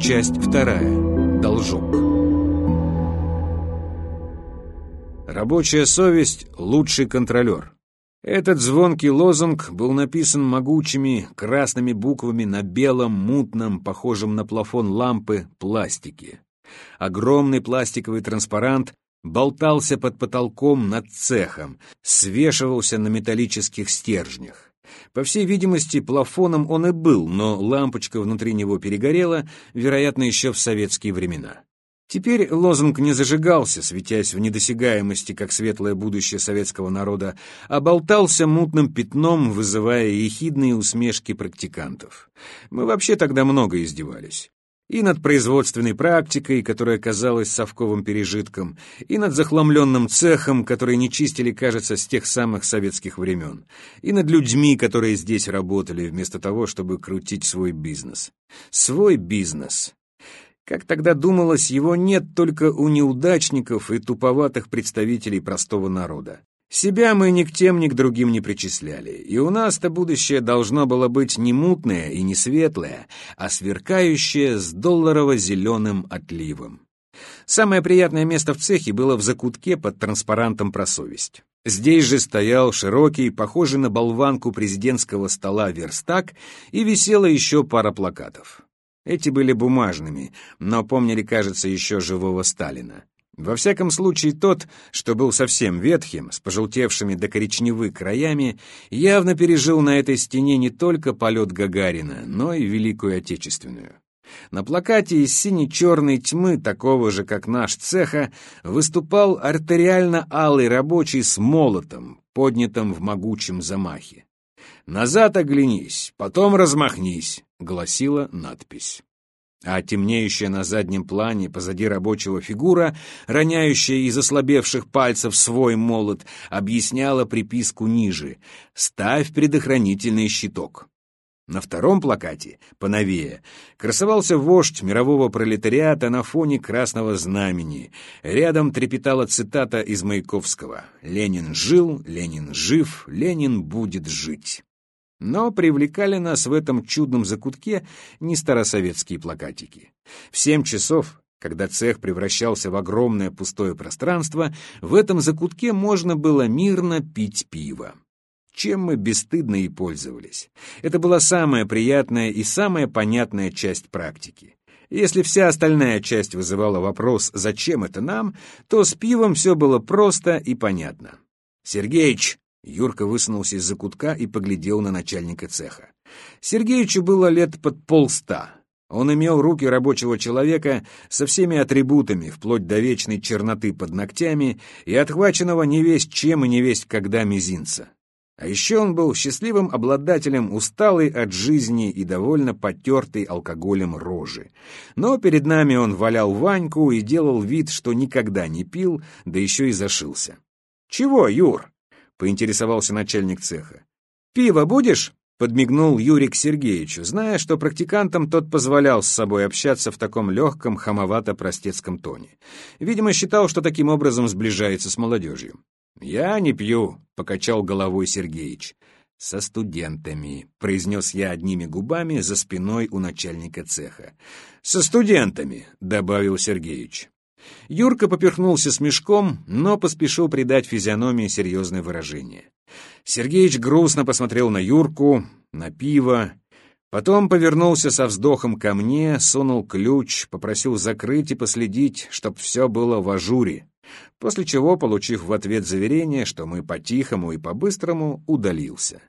Часть вторая. Должок. Рабочая совесть — лучший контролер. Этот звонкий лозунг был написан могучими красными буквами на белом, мутном, похожем на плафон лампы, пластике. Огромный пластиковый транспарант болтался под потолком над цехом, свешивался на металлических стержнях. По всей видимости, плафоном он и был, но лампочка внутри него перегорела, вероятно, еще в советские времена. Теперь лозунг не зажигался, светясь в недосягаемости, как светлое будущее советского народа, а болтался мутным пятном, вызывая ехидные усмешки практикантов. Мы вообще тогда много издевались. И над производственной практикой, которая казалась совковым пережитком, и над захламленным цехом, который не чистили, кажется, с тех самых советских времен, и над людьми, которые здесь работали, вместо того, чтобы крутить свой бизнес. Свой бизнес. Как тогда думалось, его нет только у неудачников и туповатых представителей простого народа. Себя мы ни к тем, ни к другим не причисляли, и у нас-то будущее должно было быть не мутное и не светлое, а сверкающее с долларово-зеленым отливом. Самое приятное место в цехе было в закутке под транспарантом про совесть. Здесь же стоял широкий, похожий на болванку президентского стола верстак, и висела еще пара плакатов. Эти были бумажными, но помнили, кажется, еще живого Сталина. Во всяком случае, тот, что был совсем ветхим, с пожелтевшими до коричневы краями, явно пережил на этой стене не только полет Гагарина, но и Великую Отечественную. На плакате из сине-черной тьмы, такого же, как наш цеха, выступал артериально-алый рабочий с молотом, поднятым в могучем замахе. «Назад оглянись, потом размахнись», — гласила надпись а темнеющая на заднем плане позади рабочего фигура, роняющая из ослабевших пальцев свой молот, объясняла приписку ниже «Ставь предохранительный щиток». На втором плакате, поновее, красовался вождь мирового пролетариата на фоне красного знамени. Рядом трепетала цитата из Маяковского «Ленин жил, Ленин жив, Ленин будет жить». Но привлекали нас в этом чудном закутке не старосоветские плакатики. В семь часов, когда цех превращался в огромное пустое пространство, в этом закутке можно было мирно пить пиво. Чем мы бесстыдно и пользовались. Это была самая приятная и самая понятная часть практики. Если вся остальная часть вызывала вопрос «зачем это нам?», то с пивом все было просто и понятно. «Сергеич, Юрка высунулся из-за кутка и поглядел на начальника цеха. Сергеичу было лет под полста. Он имел руки рабочего человека со всеми атрибутами, вплоть до вечной черноты под ногтями и отхваченного не весть чем и не весть когда мизинца. А еще он был счастливым обладателем усталой от жизни и довольно потертой алкоголем рожи. Но перед нами он валял Ваньку и делал вид, что никогда не пил, да еще и зашился. «Чего, Юр?» — поинтересовался начальник цеха. «Пиво будешь?» — подмигнул Юрик Сергеевичу, зная, что практикантам тот позволял с собой общаться в таком легком, хамовато-простецком тоне. Видимо, считал, что таким образом сближается с молодежью. «Я не пью», — покачал головой Сергеич. «Со студентами», — произнес я одними губами за спиной у начальника цеха. «Со студентами», — добавил Сергеич. Юрка поперхнулся с мешком, но поспешил придать физиономии серьезное выражение. Сергеич грустно посмотрел на Юрку, на пиво, потом повернулся со вздохом ко мне, сунул ключ, попросил закрыть и последить, чтоб все было в ажуре, после чего, получив в ответ заверение, что мы по-тихому и по-быстрому, удалился.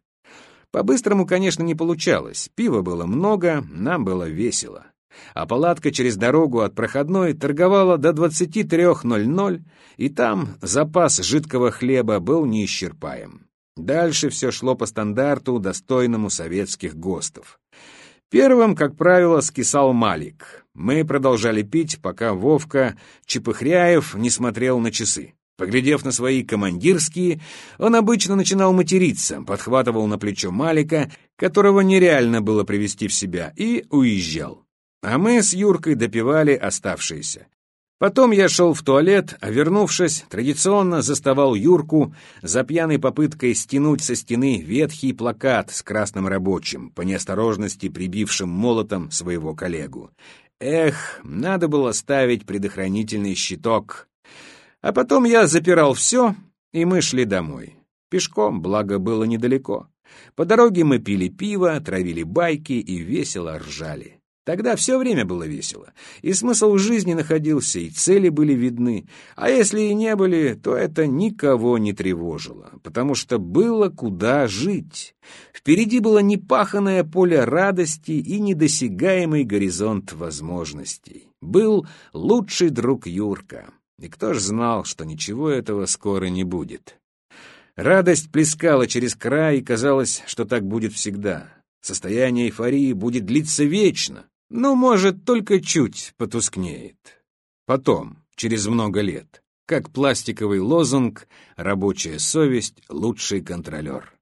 По-быстрому, конечно, не получалось, пива было много, нам было весело а палатка через дорогу от проходной торговала до 23.00, и там запас жидкого хлеба был неисчерпаем. Дальше все шло по стандарту, достойному советских ГОСТов. Первым, как правило, скисал Малик. Мы продолжали пить, пока Вовка Чепыхряев не смотрел на часы. Поглядев на свои командирские, он обычно начинал материться, подхватывал на плечо Малика, которого нереально было привести в себя, и уезжал. А мы с Юркой допивали оставшиеся. Потом я шел в туалет, а вернувшись, традиционно заставал Юрку за пьяной попыткой стянуть со стены ветхий плакат с красным рабочим, по неосторожности прибившим молотом своего коллегу. Эх, надо было ставить предохранительный щиток. А потом я запирал все, и мы шли домой. Пешком, благо, было недалеко. По дороге мы пили пиво, травили байки и весело ржали. Тогда все время было весело, и смысл жизни находился, и цели были видны, а если и не были, то это никого не тревожило, потому что было куда жить. Впереди было непаханное поле радости и недосягаемый горизонт возможностей. Был лучший друг Юрка, и кто ж знал, что ничего этого скоро не будет. Радость плескала через край, и казалось, что так будет всегда. Состояние эйфории будет длиться вечно. Ну, может, только чуть потускнеет. Потом, через много лет, как пластиковый лозунг «Рабочая совесть – лучший контролер».